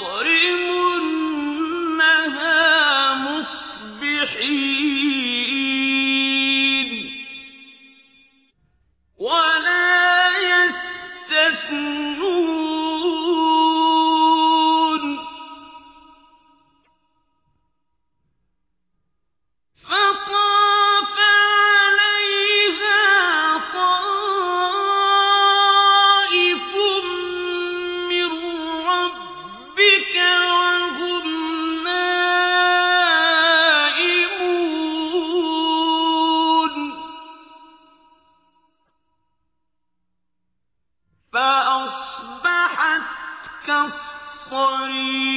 لَيَصْرِمُنَّهَا مُصْبِحِينَ. وَلَا يَسْتَثْنُونَ كَالصَّرِيمِ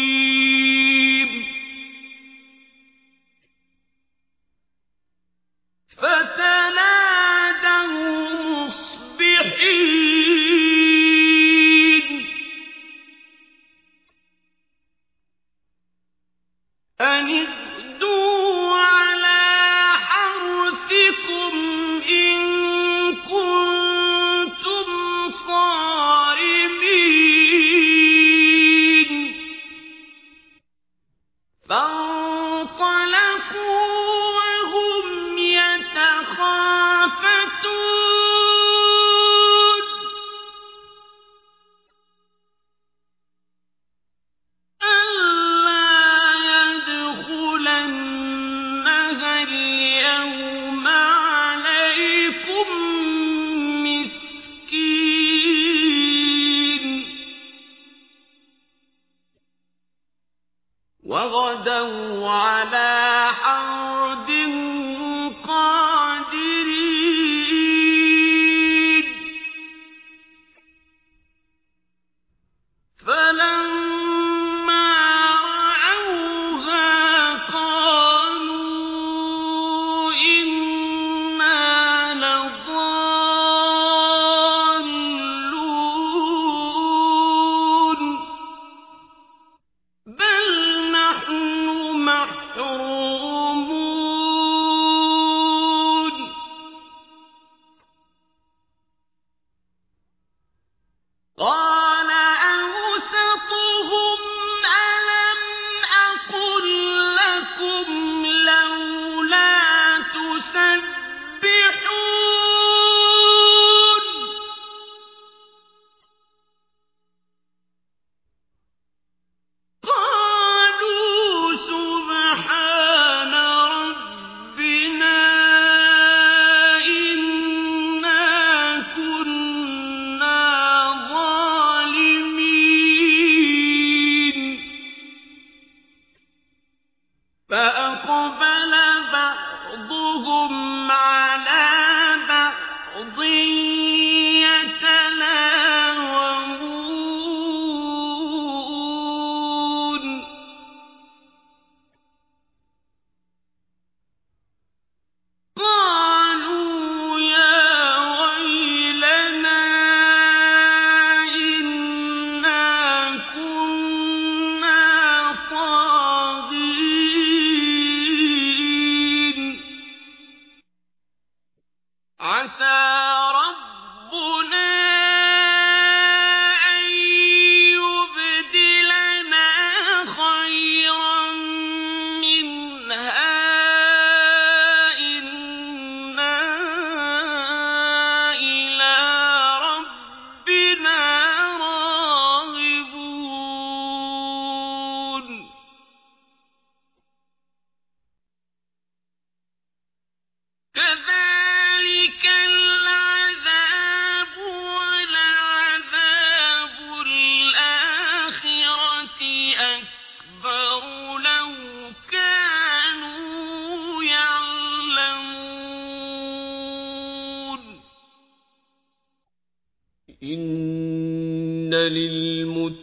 إِنَّ لِلْمُتَّقِينَ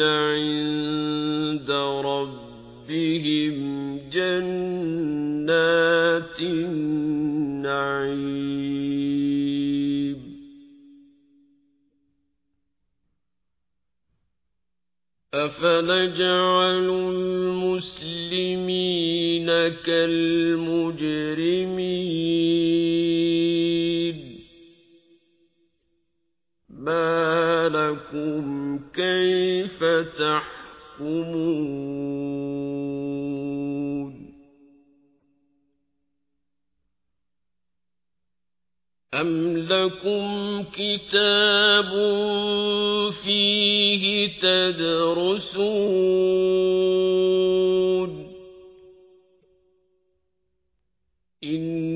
عند ربهم جنات النعيم أفنجعل المسلمين كالمجرمين لكم كيف تحكمون؟ أم لكم كتاب فيه تدرسون إن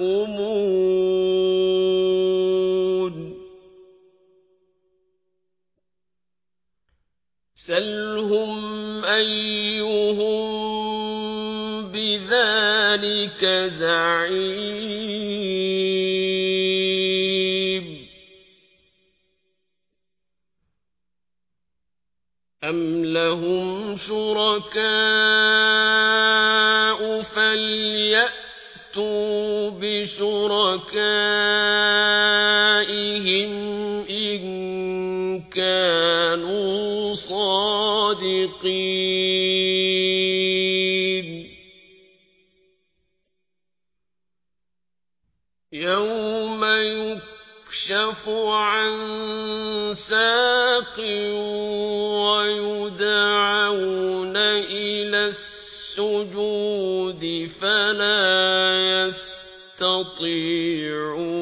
تحكمون سلهم أيهم بذلك زعيم. أم لهم شركاء فليأتوا بشركائهم إن كانوا صادقين. يوم يكشف عن ساق ويدعون إلى السجود فلا يستطيعون